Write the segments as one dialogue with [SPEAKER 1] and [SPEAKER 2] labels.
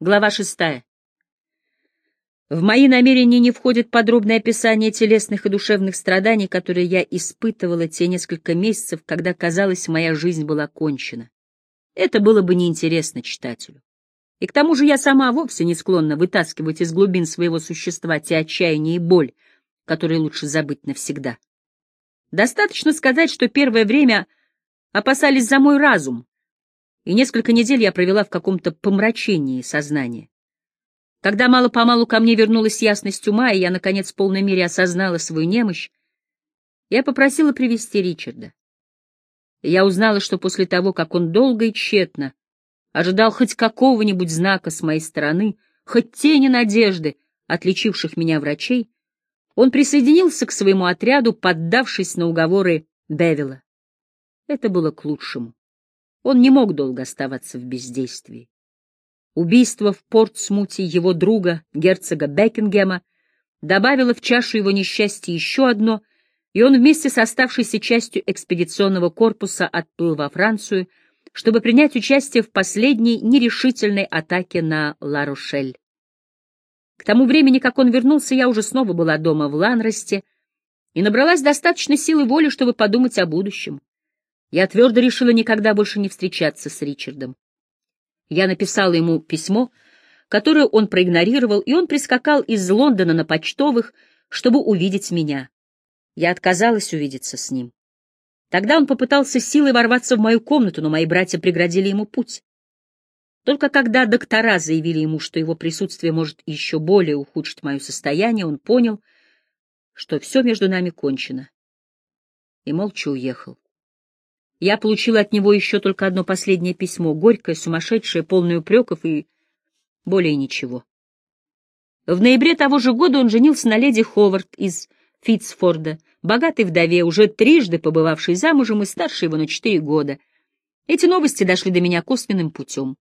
[SPEAKER 1] Глава шестая. В мои намерения не входит подробное описание телесных и душевных страданий, которые я испытывала те несколько месяцев, когда, казалось, моя жизнь была кончена. Это было бы неинтересно читателю. И к тому же я сама вовсе не склонна вытаскивать из глубин своего существа те отчаяния и боль, которые лучше забыть навсегда. Достаточно сказать, что первое время опасались за мой разум, и несколько недель я провела в каком-то помрачении сознания. Когда мало-помалу ко мне вернулась ясность ума, и я, наконец, в полной мере осознала свою немощь, я попросила привести Ричарда. я узнала, что после того, как он долго и тщетно ожидал хоть какого-нибудь знака с моей стороны, хоть тени надежды, отличивших меня врачей, он присоединился к своему отряду, поддавшись на уговоры Бевила. Это было к лучшему. Он не мог долго оставаться в бездействии. Убийство в Портсмуте его друга, герцога Бекингема, добавило в чашу его несчастья еще одно, и он вместе с оставшейся частью экспедиционного корпуса отплыл во Францию, чтобы принять участие в последней нерешительной атаке на Ла-Рошель. К тому времени, как он вернулся, я уже снова была дома в Ланросте и набралась достаточно силы воли, чтобы подумать о будущем. Я твердо решила никогда больше не встречаться с Ричардом. Я написала ему письмо, которое он проигнорировал, и он прискакал из Лондона на почтовых, чтобы увидеть меня. Я отказалась увидеться с ним. Тогда он попытался силой ворваться в мою комнату, но мои братья преградили ему путь. Только когда доктора заявили ему, что его присутствие может еще более ухудшить мое состояние, он понял, что все между нами кончено, и молча уехал. Я получила от него еще только одно последнее письмо, горькое, сумасшедшее, полное упреков и более ничего. В ноябре того же года он женился на леди Ховард из Фитцфорда, богатой вдове, уже трижды побывавшей замужем и старше его на четыре года. Эти новости дошли до меня косвенным путем.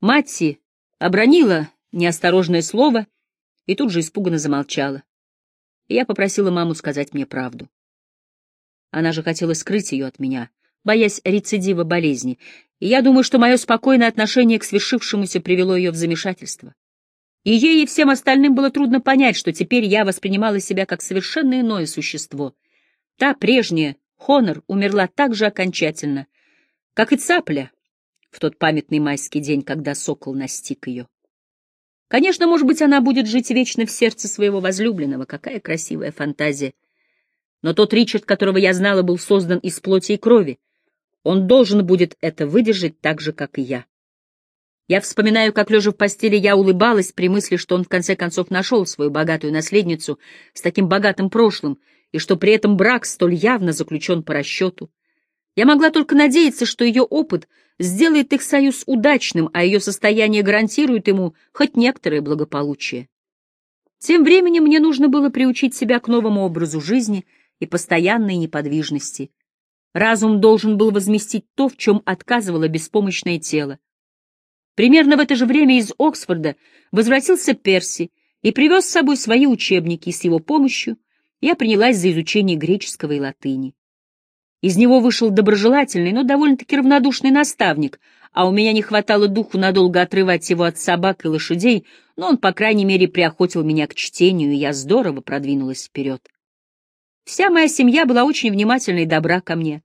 [SPEAKER 1] Матти обронила неосторожное слово и тут же испуганно замолчала. я попросила маму сказать мне правду. Она же хотела скрыть ее от меня — боясь рецидива болезни, и я думаю, что мое спокойное отношение к свершившемуся привело ее в замешательство. И ей и всем остальным было трудно понять, что теперь я воспринимала себя как совершенно иное существо. Та прежняя, Хонор, умерла так же окончательно, как и цапля в тот памятный майский день, когда сокол настиг ее. Конечно, может быть, она будет жить вечно в сердце своего возлюбленного. Какая красивая фантазия! Но тот Ричард, которого я знала, был создан из плоти и крови, он должен будет это выдержать так же, как и я. Я вспоминаю, как, лежа в постели, я улыбалась при мысли, что он в конце концов нашел свою богатую наследницу с таким богатым прошлым, и что при этом брак столь явно заключен по расчету. Я могла только надеяться, что ее опыт сделает их союз удачным, а ее состояние гарантирует ему хоть некоторое благополучие. Тем временем мне нужно было приучить себя к новому образу жизни и постоянной неподвижности — Разум должен был возместить то, в чем отказывало беспомощное тело. Примерно в это же время из Оксфорда возвратился Перси и привез с собой свои учебники, и с его помощью я принялась за изучение греческого и латыни. Из него вышел доброжелательный, но довольно-таки равнодушный наставник, а у меня не хватало духу надолго отрывать его от собак и лошадей, но он, по крайней мере, приохотил меня к чтению, и я здорово продвинулась вперед. Вся моя семья была очень внимательна и добра ко мне.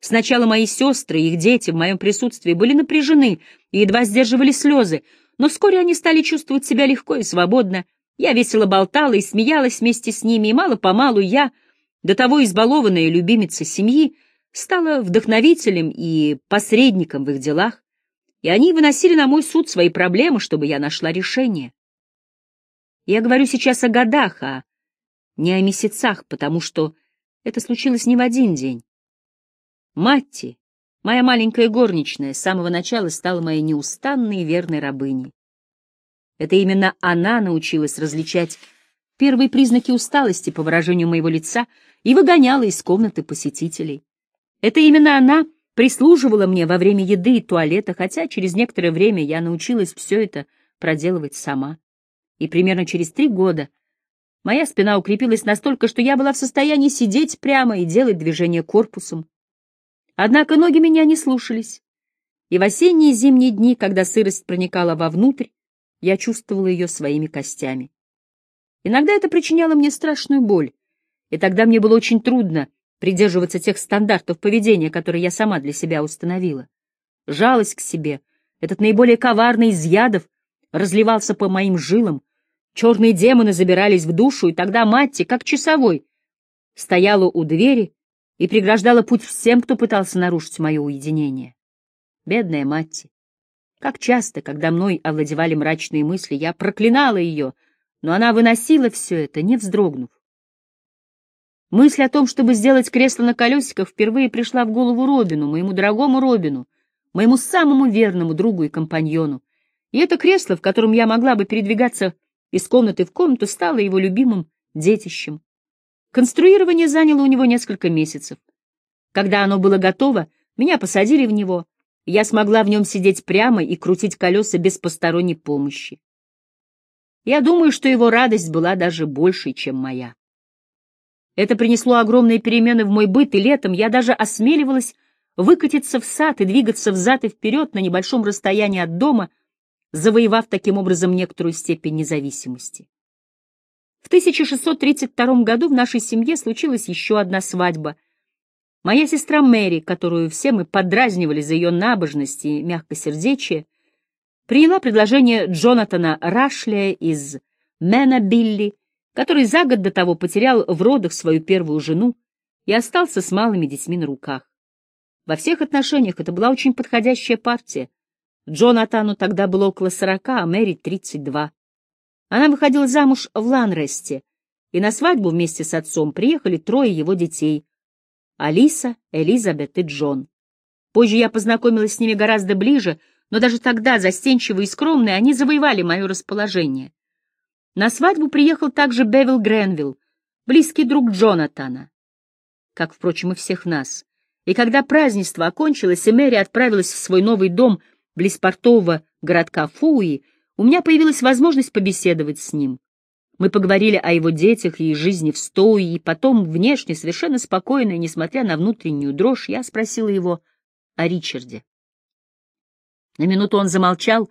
[SPEAKER 1] Сначала мои сестры и их дети в моем присутствии были напряжены и едва сдерживали слезы, но вскоре они стали чувствовать себя легко и свободно. Я весело болтала и смеялась вместе с ними, и мало-помалу я, до того избалованная любимица семьи, стала вдохновителем и посредником в их делах, и они выносили на мой суд свои проблемы, чтобы я нашла решение. Я говорю сейчас о годах, а не о месяцах, потому что это случилось не в один день. Матти, моя маленькая горничная, с самого начала стала моей неустанной и верной рабыней. Это именно она научилась различать первые признаки усталости по выражению моего лица и выгоняла из комнаты посетителей. Это именно она прислуживала мне во время еды и туалета, хотя через некоторое время я научилась все это проделывать сама. И примерно через три года Моя спина укрепилась настолько, что я была в состоянии сидеть прямо и делать движение корпусом. Однако ноги меня не слушались. И в осенние и зимние дни, когда сырость проникала вовнутрь, Я чувствовала ее своими костями. Иногда это причиняло мне страшную боль, и тогда мне было очень трудно придерживаться тех стандартов поведения, которые я сама для себя установила. Жалость к себе, этот наиболее коварный из ядов, разливался по моим жилам, черные демоны забирались в душу, и тогда Матти, как часовой, стояла у двери и преграждала путь всем, кто пытался нарушить мое уединение. Бедная Матти. Как часто, когда мной овладевали мрачные мысли, я проклинала ее, но она выносила все это, не вздрогнув. Мысль о том, чтобы сделать кресло на колесиках, впервые пришла в голову Робину, моему дорогому Робину, моему самому верному другу и компаньону. И это кресло, в котором я могла бы передвигаться из комнаты в комнату, стало его любимым детищем. Конструирование заняло у него несколько месяцев. Когда оно было готово, меня посадили в него, я смогла в нем сидеть прямо и крутить колеса без посторонней помощи. Я думаю, что его радость была даже большей, чем моя. Это принесло огромные перемены в мой быт, и летом я даже осмеливалась выкатиться в сад и двигаться взад и вперед на небольшом расстоянии от дома, завоевав таким образом некоторую степень независимости. В 1632 году в нашей семье случилась еще одна свадьба. Моя сестра Мэри, которую все мы подразнивали за ее набожность и мягкосердечие, приняла предложение Джонатана Рашлия из Мэна Билли который за год до того потерял в родах свою первую жену и остался с малыми детьми на руках. Во всех отношениях это была очень подходящая партия. Джонатану тогда было около сорока, а Мэри — тридцать два. Она выходила замуж в Ланресте, и на свадьбу вместе с отцом приехали трое его детей — Алиса, Элизабет и Джон. Позже я познакомилась с ними гораздо ближе, но даже тогда, застенчивые и скромные, они завоевали мое расположение. На свадьбу приехал также Бевил Гренвилл, близкий друг Джонатана, как, впрочем, и всех нас. И когда празднество окончилось, и Мэри отправилась в свой новый дом близ портового городка Фуи, у меня появилась возможность побеседовать с ним. Мы поговорили о его детях и жизни в Стоуи, и потом, внешне совершенно спокойно, несмотря на внутреннюю дрожь, я спросила его о Ричарде. На минуту он замолчал,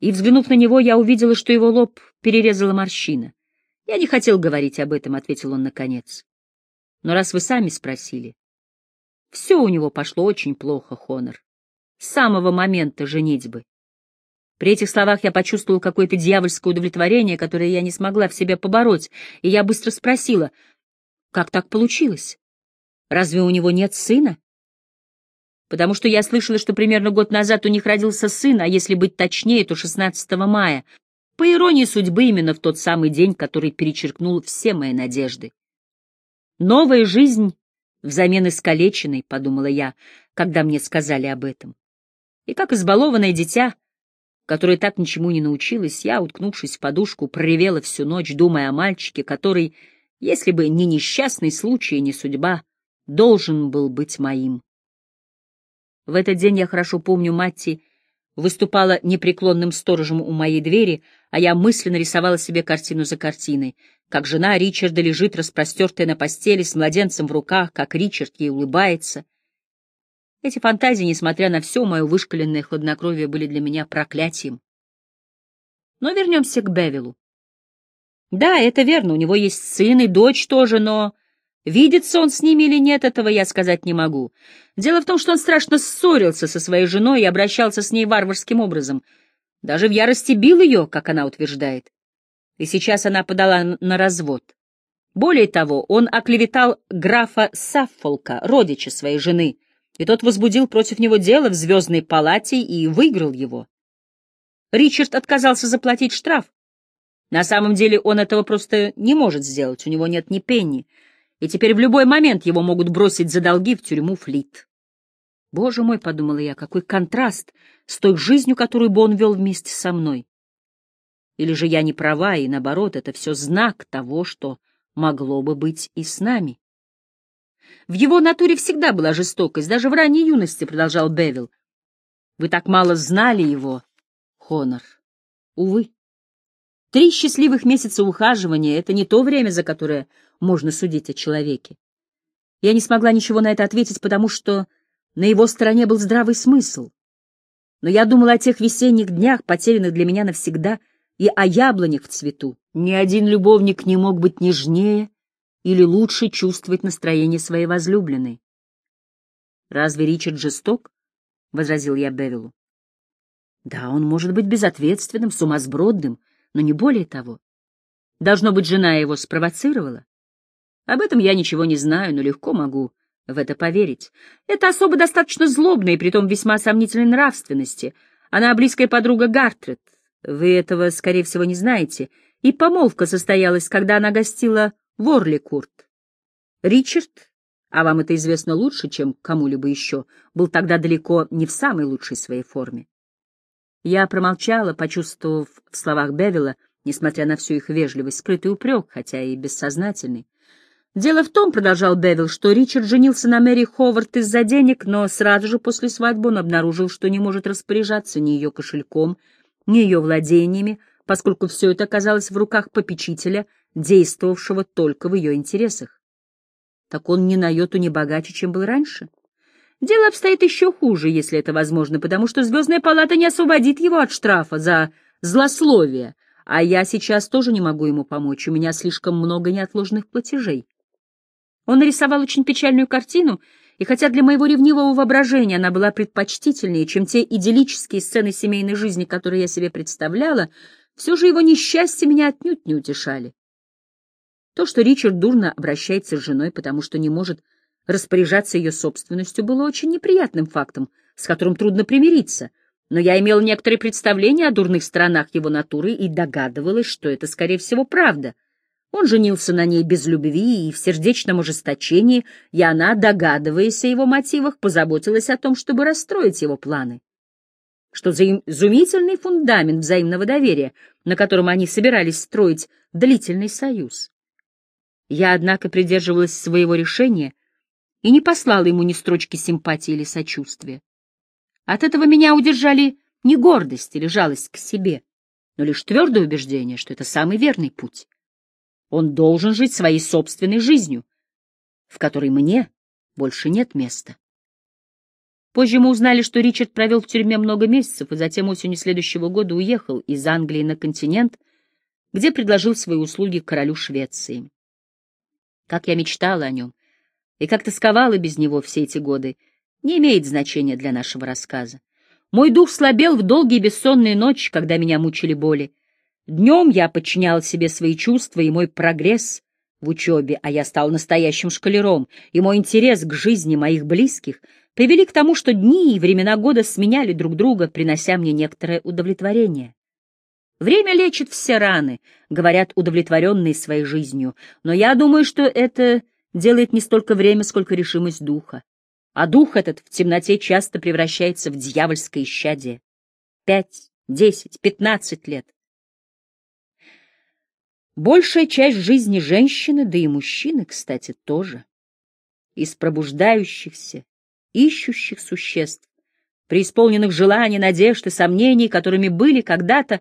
[SPEAKER 1] и, взглянув на него, я увидела, что его лоб перерезала морщина. «Я не хотел говорить об этом», — ответил он наконец. «Но раз вы сами спросили...» «Все у него пошло очень плохо, Хонор. С самого момента женитьбы. При этих словах я почувствовал какое-то дьявольское удовлетворение, которое я не смогла в себе побороть, и я быстро спросила, как так получилось? Разве у него нет сына? потому что я слышала, что примерно год назад у них родился сын, а если быть точнее, то 16 мая. По иронии судьбы, именно в тот самый день, который перечеркнул все мои надежды. «Новая жизнь взамен искалеченной», — подумала я, когда мне сказали об этом. И как избалованное дитя, которое так ничему не научилось, я, уткнувшись в подушку, проревела всю ночь, думая о мальчике, который, если бы не несчастный случай не судьба, должен был быть моим. В этот день я хорошо помню Матти выступала непреклонным сторожем у моей двери, а я мысленно рисовала себе картину за картиной, как жена Ричарда лежит распростертая на постели с младенцем в руках, как Ричард ей улыбается. Эти фантазии, несмотря на все мое вышкаленное хладнокровие, были для меня проклятием. Но вернемся к Бевилу. Да, это верно, у него есть сын и дочь тоже, но Видится он с ними или нет, этого я сказать не могу. Дело в том, что он страшно ссорился со своей женой и обращался с ней варварским образом. Даже в ярости бил ее, как она утверждает. И сейчас она подала на развод. Более того, он оклеветал графа Саффолка, родича своей жены, и тот возбудил против него дело в Звездной палате и выиграл его. Ричард отказался заплатить штраф. На самом деле он этого просто не может сделать, у него нет ни пенни — и теперь в любой момент его могут бросить за долги в тюрьму Флит. Боже мой, — подумала я, — какой контраст с той жизнью, которую бы он вел вместе со мной. Или же я не права, и наоборот, это все знак того, что могло бы быть и с нами. В его натуре всегда была жестокость, даже в ранней юности, — продолжал Бевил. Вы так мало знали его, Хонор. Увы. Три счастливых месяца ухаживания — это не то время, за которое можно судить о человеке. Я не смогла ничего на это ответить, потому что на его стороне был здравый смысл. Но я думала о тех весенних днях, потерянных для меня навсегда, и о яблонях в цвету. Ни один любовник не мог быть нежнее или лучше чувствовать настроение своей возлюбленной. «Разве Ричард жесток?» — возразил я Бевилу. «Да, он может быть безответственным, сумасбродным, но не более того. Должно быть, жена его спровоцировала. Об этом я ничего не знаю, но легко могу в это поверить. Это особо достаточно злобная и притом весьма сомнительной нравственности. Она близкая подруга Гартрет. Вы этого, скорее всего, не знаете. И помолвка состоялась, когда она гостила в Орликурт. Ричард, а вам это известно лучше, чем кому-либо еще, был тогда далеко не в самой лучшей своей форме. Я промолчала, почувствовав в словах Бевила, несмотря на всю их вежливость, скрытый упрек, хотя и бессознательный. Дело в том, — продолжал Бевил, — что Ричард женился на Мэри Ховард из-за денег, но сразу же после свадьбы он обнаружил, что не может распоряжаться ни ее кошельком, ни ее владениями, поскольку все это оказалось в руках попечителя, действовавшего только в ее интересах. Так он ни на йоту не богаче, чем был раньше. Дело обстоит еще хуже, если это возможно, потому что Звездная палата не освободит его от штрафа за злословие, а я сейчас тоже не могу ему помочь, у меня слишком много неотложных платежей. Он нарисовал очень печальную картину, и хотя для моего ревнивого воображения она была предпочтительнее, чем те идиллические сцены семейной жизни, которые я себе представляла, все же его несчастья меня отнюдь не утешали. То, что Ричард дурно обращается с женой, потому что не может распоряжаться ее собственностью, было очень неприятным фактом, с которым трудно примириться, но я имел некоторые представления о дурных сторонах его натуры и догадывалась, что это, скорее всего, правда — он женился на ней без любви и в сердечном ожесточении, и она, догадываясь о его мотивах, позаботилась о том, чтобы расстроить его планы. Что за изумительный фундамент взаимного доверия, на котором они собирались строить длительный союз. Я, однако, придерживалась своего решения и не послала ему ни строчки симпатии или сочувствия. От этого меня удержали не гордость или жалость к себе, но лишь твердое убеждение, что это самый верный путь. Он должен жить своей собственной жизнью, в которой мне больше нет места. Позже мы узнали, что Ричард провел в тюрьме много месяцев и затем осенью следующего года уехал из Англии на континент, где предложил свои услуги королю Швеции. Как я мечтала о нем и как тосковала без него все эти годы, не имеет значения для нашего рассказа. Мой дух слабел в долгие бессонные ночи, когда меня мучили боли. Днем я подчинял себе свои чувства и мой прогресс в учебе, а я стал настоящим шкалером, и мой интерес к жизни моих близких привели к тому, что дни и времена года сменяли друг друга, принося мне некоторое удовлетворение. Время лечит все раны, говорят удовлетворенные своей жизнью, но я думаю, что это делает не столько время, сколько решимость духа. А дух этот в темноте часто превращается в дьявольское исчадие. Пять, десять, пятнадцать лет. Большая часть жизни женщины, да и мужчины, кстати, тоже, из пробуждающихся, ищущих существ, преисполненных желаний, надежд и сомнений, которыми были когда-то,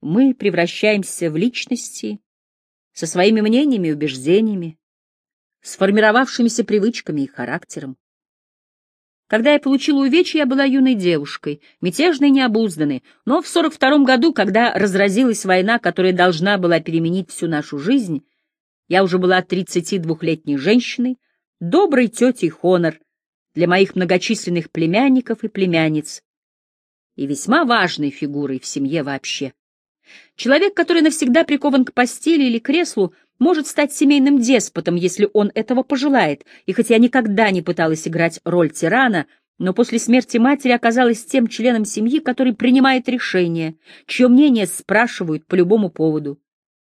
[SPEAKER 1] мы превращаемся в личности со своими мнениями и убеждениями, сформировавшимися привычками и характером. Когда я получила увечья, я была юной девушкой, мятежной и необузданной, но в 42 году, когда разразилась война, которая должна была переменить всю нашу жизнь, я уже была 32-летней женщиной, доброй тетей Хонор для моих многочисленных племянников и племянниц, и весьма важной фигурой в семье вообще. Человек, который навсегда прикован к постели или креслу, может стать семейным деспотом, если он этого пожелает, и хотя я никогда не пыталась играть роль тирана, но после смерти матери оказалась тем членом семьи, который принимает решения, чье мнение спрашивают по любому поводу.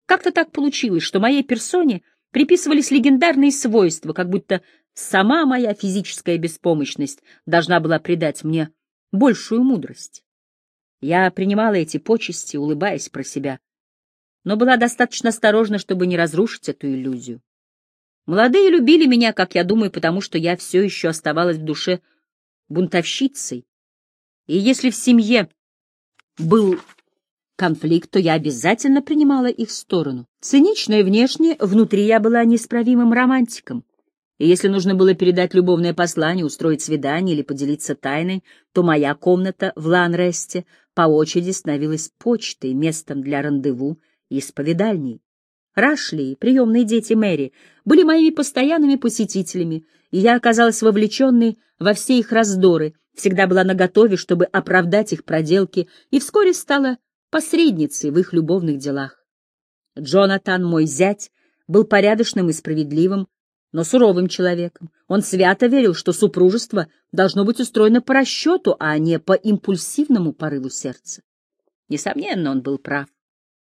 [SPEAKER 1] Как-то так получилось, что моей персоне приписывались легендарные свойства, как будто сама моя физическая беспомощность должна была придать мне большую мудрость. Я принимала эти почести, улыбаясь про себя но была достаточно осторожна, чтобы не разрушить эту иллюзию. Молодые любили меня, как я думаю, потому что я все еще оставалась в душе бунтовщицей. И если в семье был конфликт, то я обязательно принимала их сторону. Циничная внешне, внутри я была неисправимым романтиком. И если нужно было передать любовное послание, устроить свидание или поделиться тайной, то моя комната в Ланресте по очереди становилась почтой, местом для рандеву и исповедальней. Рашли, приемные дети Мэри, были моими постоянными посетителями, и я оказалась вовлеченной во все их раздоры, всегда была наготове, чтобы оправдать их проделки, и вскоре стала посредницей в их любовных делах. Джонатан, мой зять, был порядочным и справедливым, но суровым человеком. Он свято верил, что супружество должно быть устроено по расчету, а не по импульсивному порыву сердца. Несомненно, он был прав.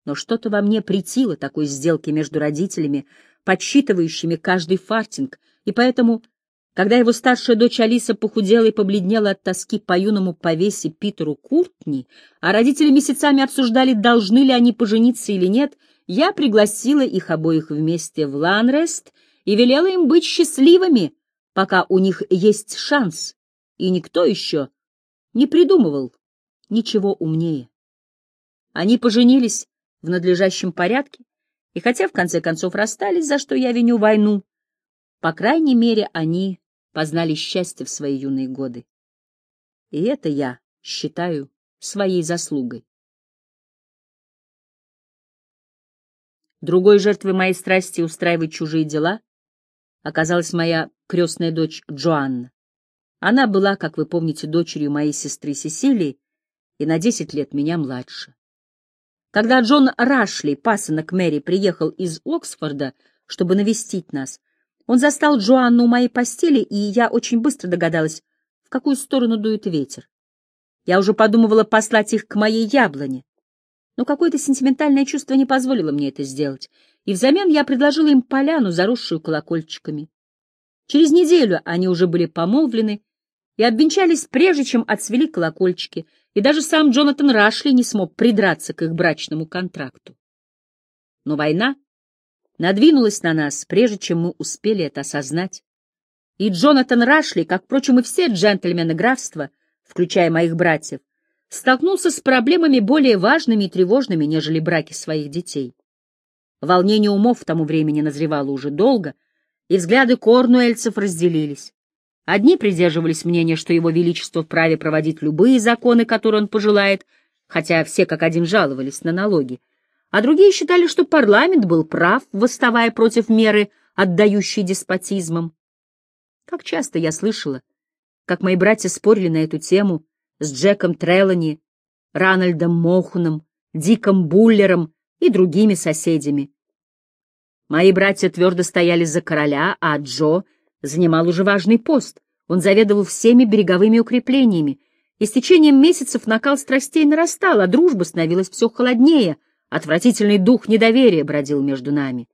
[SPEAKER 1] Но что-то во мне притило такой сделки между родителями, подсчитывающими каждый фартинг, и поэтому, когда его старшая дочь Алиса похудела и побледнела от тоски по юному повесе Питеру Куртни, а родители месяцами обсуждали, должны ли они пожениться или нет, я пригласила их обоих вместе в Ланрест — и велела им быть счастливыми, пока у них есть шанс, и никто еще не придумывал ничего умнее. Они поженились в надлежащем порядке, и хотя в конце концов расстались, за что я виню войну, по крайней мере, они познали счастье в свои юные годы. И это я считаю своей заслугой. Другой жертвой моей страсти устраивать чужие дела оказалась моя крестная дочь Джоанна. Она была, как вы помните, дочерью моей сестры Сесилии и на десять лет меня младше. Когда Джон Рашли, пасынок Мэри, приехал из Оксфорда, чтобы навестить нас, он застал Джоанну у моей постели, и я очень быстро догадалась, в какую сторону дует ветер. Я уже подумывала послать их к моей яблоне, но какое-то сентиментальное чувство не позволило мне это сделать, и взамен я предложила им поляну, заросшую колокольчиками. Через неделю они уже были помолвлены и обвенчались прежде, чем отцвели колокольчики, и даже сам Джонатан Рашли не смог придраться к их брачному контракту. Но война надвинулась на нас, прежде чем мы успели это осознать. И Джонатан Рашли, как, впрочем, и все джентльмены графства, включая моих братьев, столкнулся с проблемами более важными и тревожными, нежели браки своих детей. Волнение умов к тому времени назревало уже долго, и взгляды корнуэльцев разделились. Одни придерживались мнения, что его величество вправе проводить любые законы, которые он пожелает, хотя все как один жаловались на налоги, а другие считали, что парламент был прав, восставая против меры, отдающей деспотизмом. Как часто я слышала, как мои братья спорили на эту тему с Джеком Трелани, Ранальдом Мохуном, Диком Буллером и другими соседями. Мои братья твердо стояли за короля, а Джо занимал уже важный пост. Он заведовал всеми береговыми укреплениями, и с течением месяцев накал страстей нарастал, а дружба становилась все холоднее, отвратительный дух недоверия бродил между нами.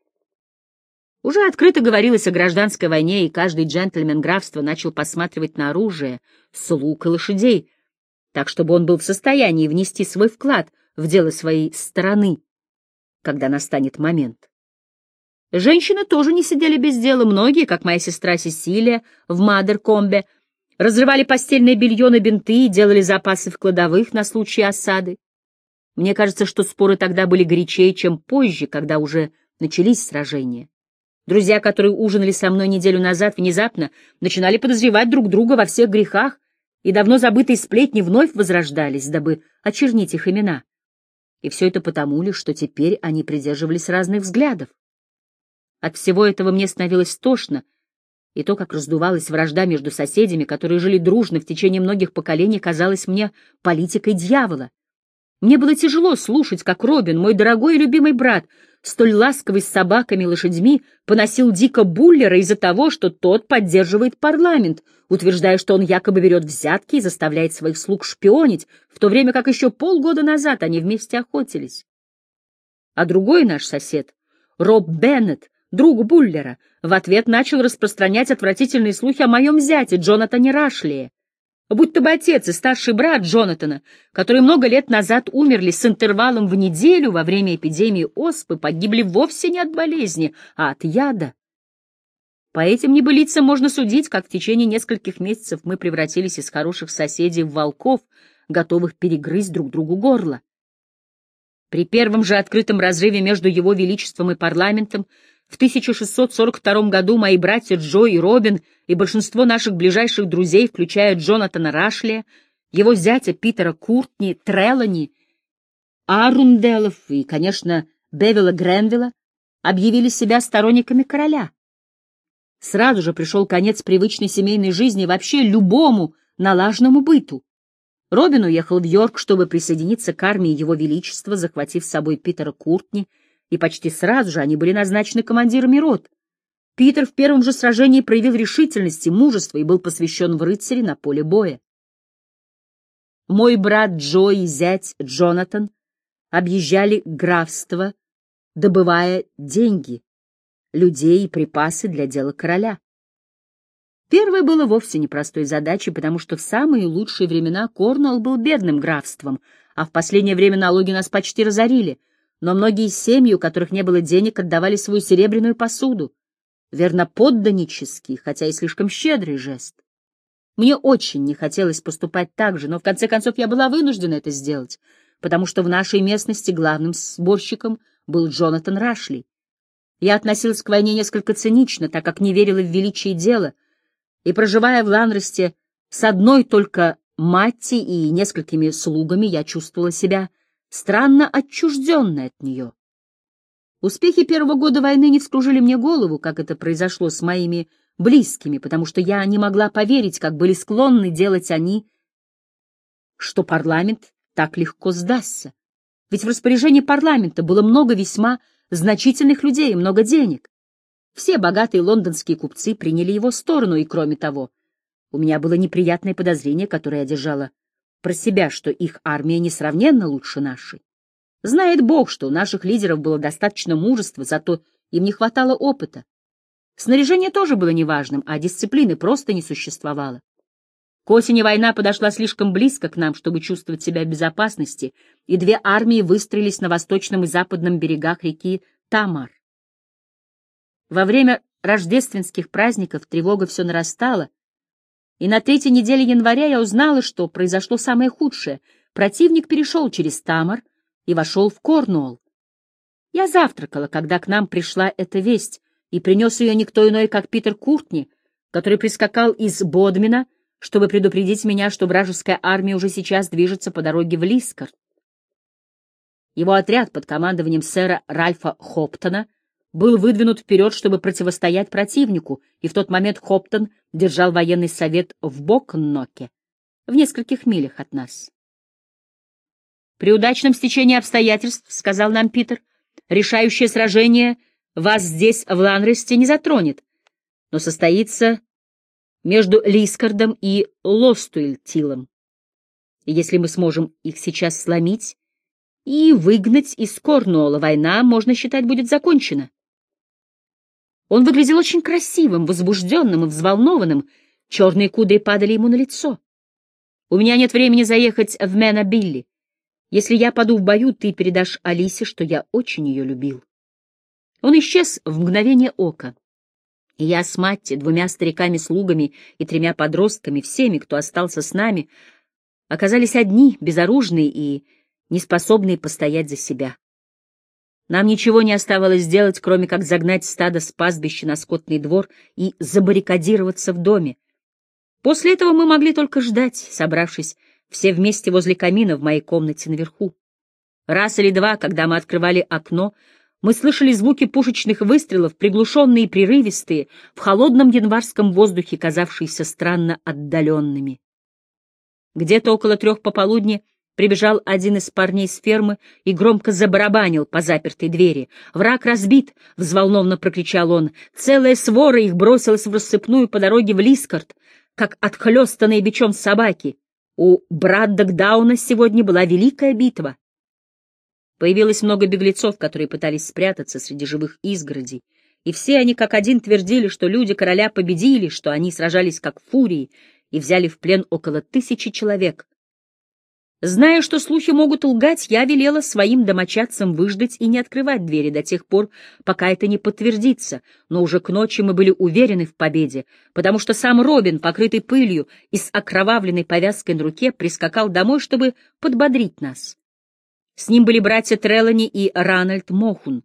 [SPEAKER 1] Уже открыто говорилось о гражданской войне, и каждый джентльмен графства начал посматривать на оружие, слуг и лошадей, так чтобы он был в состоянии внести свой вклад в дело своей страны, когда настанет момент. Женщины тоже не сидели без дела, многие, как моя сестра Сесилия в Мадер-Комбе, разрывали постельное белье на бинты и делали запасы в кладовых на случай осады. Мне кажется, что споры тогда были горячее, чем позже, когда уже начались сражения. Друзья, которые ужинали со мной неделю назад, внезапно начинали подозревать друг друга во всех грехах, и давно забытые сплетни вновь возрождались, дабы очернить их имена. И все это потому ли, что теперь они придерживались разных взглядов. От всего этого мне становилось тошно, и то, как раздувалась вражда между соседями, которые жили дружно в течение многих поколений, казалось мне политикой дьявола. Мне было тяжело слушать, как Робин, мой дорогой и любимый брат, столь ласковый с собаками и лошадьми, поносил дико Буллера из-за того, что тот поддерживает парламент, утверждая, что он якобы берет взятки и заставляет своих слуг шпионить, в то время как еще полгода назад они вместе охотились. А другой наш сосед, Роб Беннет, друг Буллера, в ответ начал распространять отвратительные слухи о моем зяте, Джонатане Рашлие. Будь-то бы отец и старший брат Джонатана, которые много лет назад умерли с интервалом в неделю во время эпидемии оспы, погибли вовсе не от болезни, а от яда. По этим небылицам можно судить, как в течение нескольких месяцев мы превратились из хороших соседей в волков, готовых перегрызть друг другу горло. При первом же открытом разрыве между его величеством и парламентом В 1642 году мои братья Джо и Робин и большинство наших ближайших друзей, включая Джонатана Рашли, его зятя Питера Куртни, Трелани, Арунделов и, конечно, Бевила Гренвилла, объявили себя сторонниками короля. Сразу же пришел конец привычной семейной жизни вообще любому налаженному быту. Робин уехал в Йорк, чтобы присоединиться к армии Его Величества, захватив с собой Питера Куртни, и почти сразу же они были назначены командирами рот. Питер в первом же сражении проявил решительность и мужество и был посвящен в рыцари на поле боя. Мой брат Джо и зять Джонатан объезжали графство, добывая деньги, людей и припасы для дела короля. Первое было вовсе непростой задачей, потому что в самые лучшие времена Корнуолл был бедным графством, а в последнее время налоги нас почти разорили, но многие семьи, у которых не было денег, отдавали свою серебряную посуду. Верно, подданический, хотя и слишком щедрый жест. Мне очень не хотелось поступать так же, но в конце концов я была вынуждена это сделать, потому что в нашей местности главным сборщиком был Джонатан Рашли. Я относилась к войне несколько цинично, так как не верила в величие дела — и, проживая в Ланросте с одной только Матти и несколькими слугами, я чувствовала себя странно отчужденной от нее. Успехи первого года войны не вскружили мне голову, как это произошло с моими близкими, потому что я не могла поверить, как были склонны делать они, что парламент так легко сдастся. Ведь в распоряжении парламента было много весьма значительных людей и много денег. Все богатые лондонские купцы приняли его сторону, и кроме того, у меня было неприятное подозрение, которое я держала про себя, что их армия несравненно лучше нашей. Знает Бог, что у наших лидеров было достаточно мужества, зато им не хватало опыта. Снаряжение тоже было неважным, а дисциплины просто не существовало. К осени война подошла слишком близко к нам, чтобы чувствовать себя в безопасности, и две армии выстроились на восточном и западном берегах реки Тамар. Во время рождественских праздников тревога все нарастала, и на третьей неделе января я узнала, что произошло самое худшее. Противник перешел через Тамар и вошел в Корнуолл. Я завтракала, когда к нам пришла эта весть, и принес ее никто иной, как Питер Куртни, который прискакал из Бодмина, чтобы предупредить меня, что вражеская армия уже сейчас движется по дороге в Лискард. Его отряд под командованием сэра Ральфа Хоптона — был выдвинут вперед, чтобы противостоять противнику, и в тот момент Хоптон держал военный совет в Бокноке, в нескольких милях от нас. «При удачном стечении обстоятельств, — сказал нам Питер, — решающее сражение вас здесь, в Ланресте, не затронет, но состоится между Лискардом и Лостуэльтилом. И если мы сможем их сейчас сломить и выгнать из Корнуола, война, можно считать, будет закончена. Он выглядел очень красивым, возбужденным и взволнованным, черные кудри падали ему на лицо. «У меня нет времени заехать в Мэна Билли. Если я паду в бою, ты передашь Алисе, что я очень ее любил». Он исчез в мгновение ока. Я с Матти, двумя стариками-слугами и тремя подростками, всеми, кто остался с нами, оказались одни, безоружные и неспособные постоять за себя. Нам ничего не оставалось сделать, кроме как загнать стадо с пастбища на скотный двор и забаррикадироваться в доме. После этого мы могли только ждать, собравшись все вместе возле камина в моей комнате наверху. Раз или два, когда мы открывали окно, мы слышали звуки пушечных выстрелов, приглушенные и прерывистые, в холодном январском воздухе, казавшиеся странно отдаленными. Где-то около трех пополудни Прибежал один из парней с фермы и громко забарабанил по запертой двери. «Враг разбит!» — взволнованно прокричал он. Целая свора их бросилась в рассыпную по дороге в Лискард, как отхлёстанные бичом собаки. У Браддокдауна сегодня была великая битва. Появилось много беглецов, которые пытались спрятаться среди живых изгородей, и все они как один твердили, что люди короля победили, что они сражались как фурии и взяли в плен около тысячи человек, Зная, что слухи могут лгать, я велела своим домочадцам выждать и не открывать двери до тех пор, пока это не подтвердится, но уже к ночи мы были уверены в победе, потому что сам Робин, покрытый пылью и с окровавленной повязкой на руке, прискакал домой, чтобы подбодрить нас. С ним были братья Трелани и Ранальд Мохун.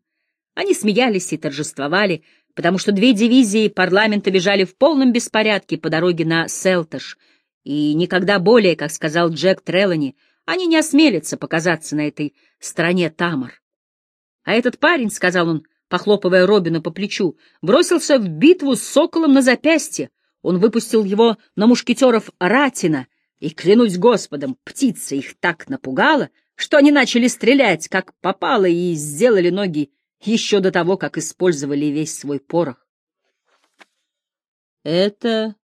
[SPEAKER 1] Они смеялись и торжествовали, потому что две дивизии парламента бежали в полном беспорядке по дороге на Селташ, и никогда более, как сказал Джек Трелани, они не осмелятся показаться на этой стороне Тамар. А этот парень, — сказал он, похлопывая Робину по плечу, — бросился в битву с соколом на запястье. Он выпустил его на мушкетеров Ратина, и, клянусь Господом, птица их так напугала, что они начали стрелять, как попало, и сделали ноги еще до того, как использовали весь свой порох. Это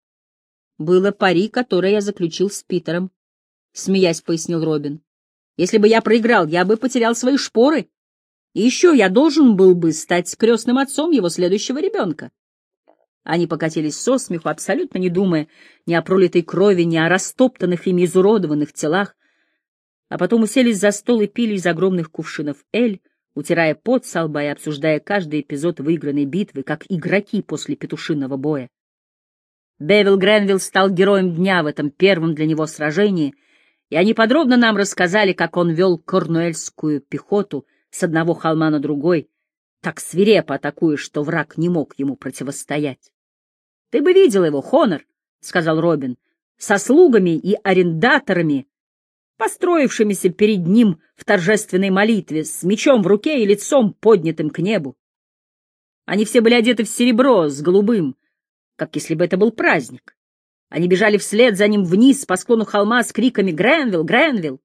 [SPEAKER 1] было пари, которое я заключил с Питером, — смеясь пояснил Робин. Если бы я проиграл, я бы потерял свои шпоры. И еще я должен был бы стать крестным отцом его следующего ребенка. Они покатились со смеху, абсолютно не думая ни о пролитой крови, ни о растоптанных ими изуродованных телах, а потом уселись за стол и пили из огромных кувшинов эль, утирая пот со лба и обсуждая каждый эпизод выигранной битвы, как игроки после петушиного боя. Бевил Гренвилл стал героем дня в этом первом для него сражении — и они подробно нам рассказали, как он вел корнуэльскую пехоту с одного холма на другой, так свирепо атакуя, что враг не мог ему противостоять. — Ты бы видел его, Хонор, — сказал Робин, — со слугами и арендаторами, построившимися перед ним в торжественной молитве, с мечом в руке и лицом поднятым к небу. Они все были одеты в серебро с голубым, как если бы это был праздник. Они бежали вслед за ним вниз по склону холма с криками «Гренвилл! Гренвилл!»,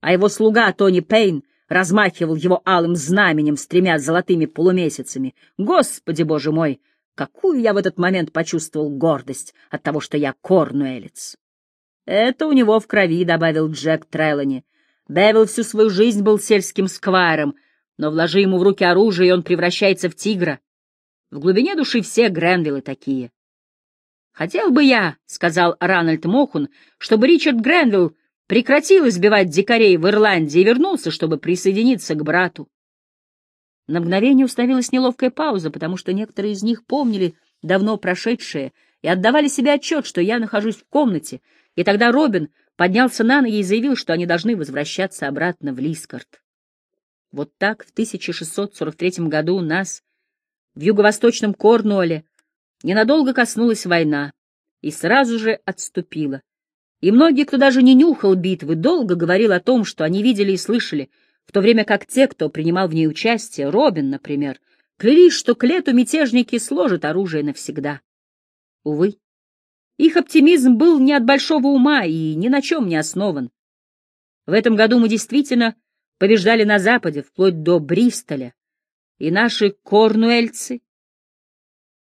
[SPEAKER 1] а его слуга Тони Пейн размахивал его алым знаменем с тремя золотыми полумесяцами. Господи, боже мой, какую я в этот момент почувствовал гордость от того, что я корнуэлец! Это у него в крови, — добавил Джек Треллани. Бевил всю свою жизнь был сельским сквайром, но вложи ему в руки оружие, и он превращается в тигра. В глубине души все Гренвиллы такие. «Хотел бы я, — сказал Ранальд Мохун, — чтобы Ричард Гренвилл прекратил избивать дикарей в Ирландии и вернулся, чтобы присоединиться к брату». На мгновение установилась неловкая пауза, потому что некоторые из них помнили давно прошедшее и отдавали себе отчет, что я нахожусь в комнате, и тогда Робин поднялся на ноги и заявил, что они должны возвращаться обратно в Лискарт. Вот так в 1643 году нас в юго-восточном Корнуолле Ненадолго коснулась война и сразу же отступила. И многие, кто даже не нюхал битвы, долго говорил о том, что они видели и слышали, в то время как те, кто принимал в ней участие, Робин, например, клялись, что к лету мятежники сложат оружие навсегда. Увы, их оптимизм был не от большого ума и ни на чем не основан. В этом году мы действительно побеждали на Западе, вплоть до Бристоля, и наши корнуэльцы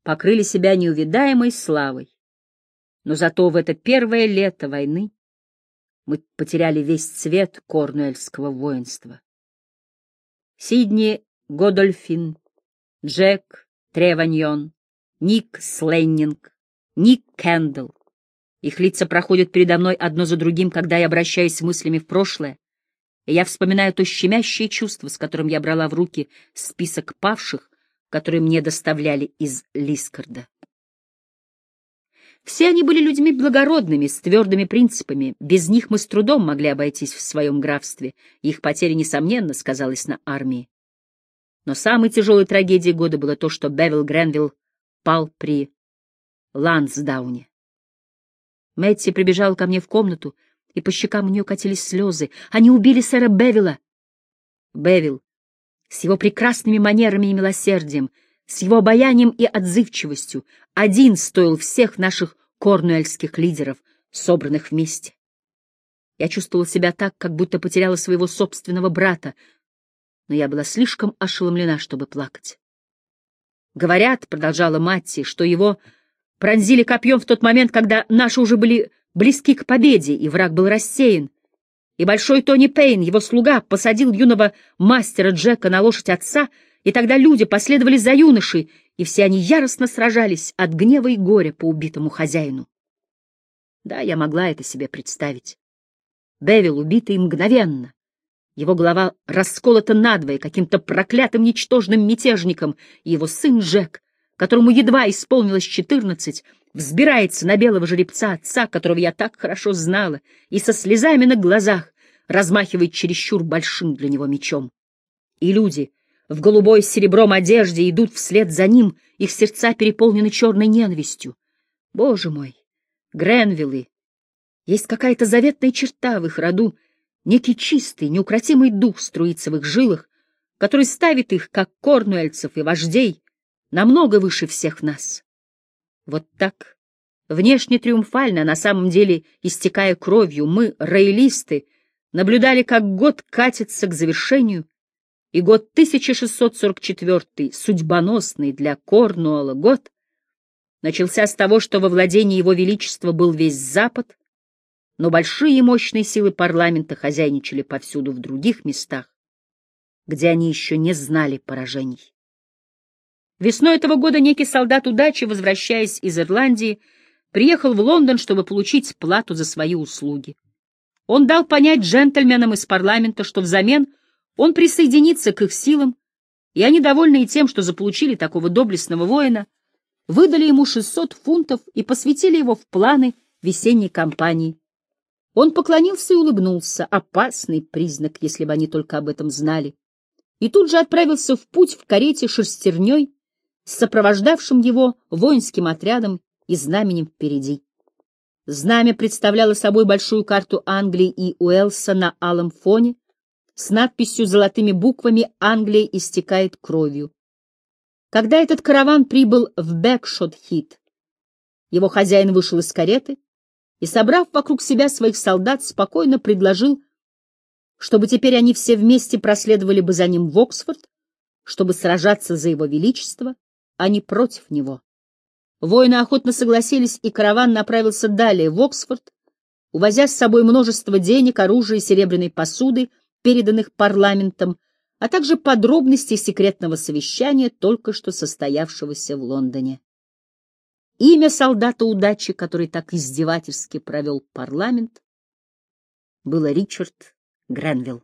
[SPEAKER 1] покрыли себя неувидаемой славой. Но зато в это первое лето войны мы потеряли весь цвет корнуэльского воинства. Сидни Годольфин, Джек Треваньон, Ник Сленнинг, Ник Кэндл. Их лица проходят передо мной одно за другим, когда я обращаюсь мыслями в прошлое, и я вспоминаю то щемящее чувство, с которым я брала в руки список павших, которые мне доставляли из Лискарда. Все они были людьми благородными, с твердыми принципами. Без них мы с трудом могли обойтись в своем графстве. Их потеря, несомненно, сказалась на армии. Но самой тяжелой трагедией года было то, что Бевил Гренвилл пал при Лансдауне. Мэтти прибежала ко мне в комнату, и по щекам у нее катились слезы. Они убили сэра Бевила. Бевил с его прекрасными манерами и милосердием, с его обаянием и отзывчивостью, один стоил всех наших корнуэльских лидеров, собранных вместе. Я чувствовала себя так, как будто потеряла своего собственного брата, но я была слишком ошеломлена, чтобы плакать. Говорят, — продолжала Матти, — что его пронзили копьем в тот момент, когда наши уже были близки к победе, и враг был рассеян и большой Тони Пейн, его слуга, посадил юного мастера Джека на лошадь отца, и тогда люди последовали за юношей, и все они яростно сражались от гнева и горя по убитому хозяину. Да, я могла это себе представить. Бевил убитый мгновенно. Его голова расколота надвое каким-то проклятым ничтожным мятежником, и его сын Джек, которому едва исполнилось четырнадцать, взбирается на белого жеребца отца, которого я так хорошо знала, и со слезами на глазах размахивает чересчур большим для него мечом. И люди, в голубой с серебром одежде идут вслед за ним, их сердца переполнены черной ненавистью. Боже мой, Гренвиллы! Есть какая-то заветная черта в их роду, некий чистый, неукротимый дух струится в их жилах, который ставит их, как корнуэльцев и вождей, намного выше всех нас. Вот так, внешне триумфально, на самом деле истекая кровью, мы, роялисты, наблюдали, как год катится к завершению, и год 1644, судьбоносный для Корнуолла год, начался с того, что во владении его величества был весь Запад, но большие и мощные силы парламента хозяйничали повсюду в других местах, где они еще не знали поражений. Весной этого года некий солдат удачи, возвращаясь из Ирландии, приехал в Лондон, чтобы получить плату за свои услуги. Он дал понять джентльменам из парламента, что взамен он присоединится к их силам, и они, довольные тем, что заполучили такого доблестного воина, выдали ему 600 фунтов и посвятили его в планы весенней кампании. Он поклонился и улыбнулся, опасный признак, если бы они только об этом знали, и тут же отправился в путь в карете шерстерней, с сопровождавшим его воинским отрядом и знаменем впереди. Знамя представляло собой большую карту Англии и Уэльса на алом фоне с надписью золотыми буквами «Англия истекает кровью». Когда этот караван прибыл в Бэкшот-Хит, его хозяин вышел из кареты и, собрав вокруг себя своих солдат, спокойно предложил, чтобы теперь они все вместе проследовали бы за ним в Оксфорд, чтобы сражаться за его величество, а не против него. Воины охотно согласились, и караван направился далее, в Оксфорд, увозя с собой множество денег, оружия и серебряной посуды, переданных парламентом, а также подробности секретного совещания, только что состоявшегося в Лондоне. Имя солдата удачи, который так издевательски провел парламент, было Ричард Гренвилл.